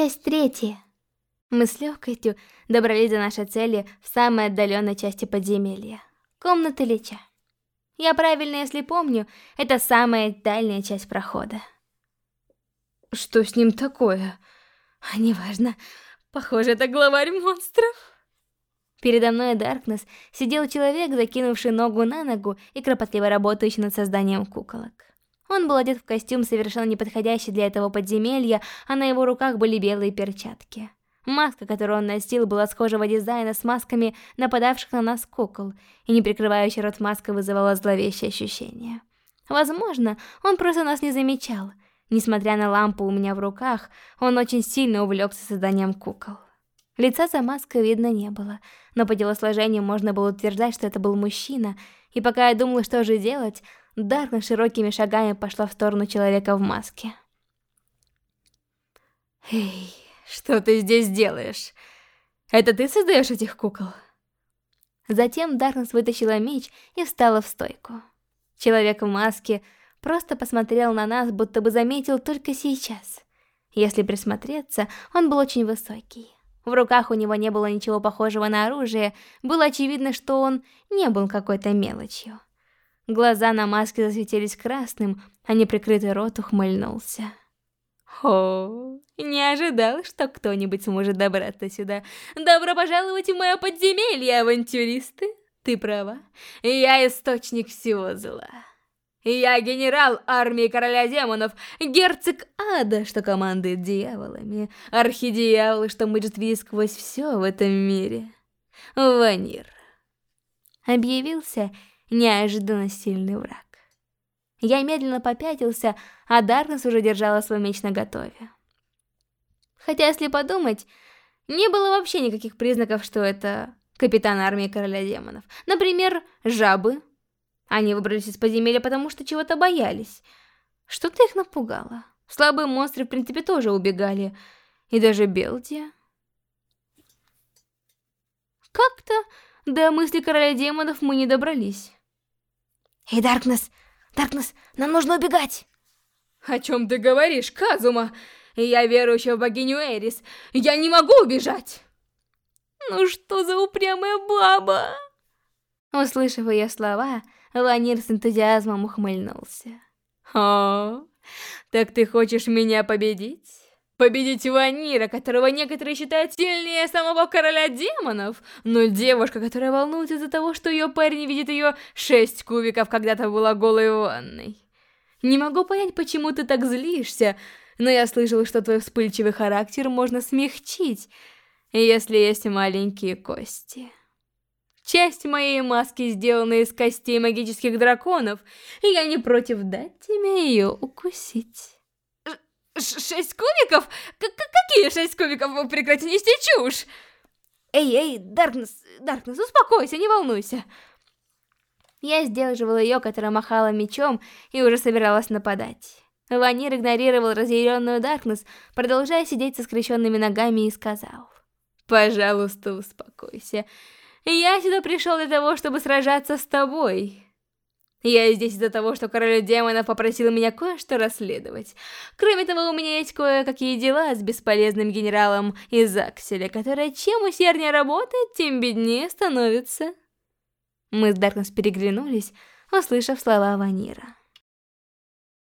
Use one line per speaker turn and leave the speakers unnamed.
Часть третья. Мы с легкостью добрались до нашей цели в самой отдаленной части подземелья. Комната Лича. Я правильно, если помню, это самая дальняя часть прохода.
Что с ним такое?
А, неважно. Похоже, это главарь монстров. Передо мной Даркнесс сидел человек, закинувший ногу на ногу и кропотливо работающий над созданием куколок. Он был одет в костюм, совершенно неподходящий для этого подземелья, а на его руках были белые перчатки. Маска, которую он носил, была схожего дизайна с масками нападавших на нас кукол, и не прикрывающий рот маска вызывала зловещее ощущение. Возможно, он просто нас не замечал. Несмотря на лампу у меня в руках, он очень сильно увлекся созданием кукол. Лица за маской видно не было, но по телосложению можно было утверждать, что это был мужчина, и пока я думала, что же делать, Даркна широкими шагами пошла в сторону человека в маске.
«Эй, что ты здесь делаешь? Это ты создаешь этих кукол?»
Затем Даркнесс вытащила меч и встала в стойку. Человек в маске просто посмотрел на нас, будто бы заметил только сейчас. Если присмотреться, он был очень высокий. В руках у него не было ничего похожего на оружие, было очевидно, что он не был какой-то мелочью. Глаза на маске засветились красным, а неприкрытый рот ухмыльнулся.
О, не ожидал, что кто-нибудь сможет добраться сюда. Добро пожаловать в мое подземелье, авантюристы. Ты права, я источник всего зла. Я генерал армии короля демонов, герцог ада, что командует дьяволами, архидьявол, что мчит сквозь все в этом мире. Ванир.
Объявился неожиданно сильный враг. Я медленно попятился, а Даркнесс уже держала свой меч наготове. Хотя, если подумать, не было вообще никаких признаков, что это капитан армии короля демонов. Например, жабы. Они выбрались из подземелья, потому что чего-то боялись. Что-то их напугало. Слабые монстры, в принципе, тоже убегали. И даже Белдия. Как-то до мысли короля демонов мы не добрались.
«Эй, Даркнесс! Даркнесс, нам нужно убегать!» «О чем ты говоришь, Казума? Я верующая в богиню Эрис. Я не могу убежать!»
«Ну что за упрямая баба?» Услышав ее слова, Ланир с энтузиазмом ухмыльнулся.
«О, так ты хочешь меня победить?» Победить Ванира, которого некоторые считают сильнее самого короля демонов. Но девушка, которая волнуется из-за того, что ее парень видит ее шесть кубиков, когда-то была голой ванной. Не могу понять, почему ты так злишься, но я слышала, что твой вспыльчивый характер можно смягчить, если есть маленькие кости. Часть моей маски сделана из костей магических драконов, и я не против дать тебе ее укусить.
Шесть кубиков? К какие шесть кубиков? Прекрати нести чушь! Эй, эй, Даркнесс, Даркнесс, успокойся, не волнуйся. Я сдерживала ее, которая махала мечом и уже собиралась нападать. Ванир игнорировал разъяренную Даркнесс, продолжая сидеть со скрещенными ногами и сказал.
«Пожалуйста, успокойся. Я сюда пришел для того, чтобы сражаться с тобой. Я здесь из-за того, что король демонов попросил меня кое-что расследовать. Кроме того, у меня есть кое-какие дела с бесполезным генералом из Акселя, которая чем усерднее работает, тем беднее становится.
Мы с Даркнесс переглянулись, услышав слова Ванира.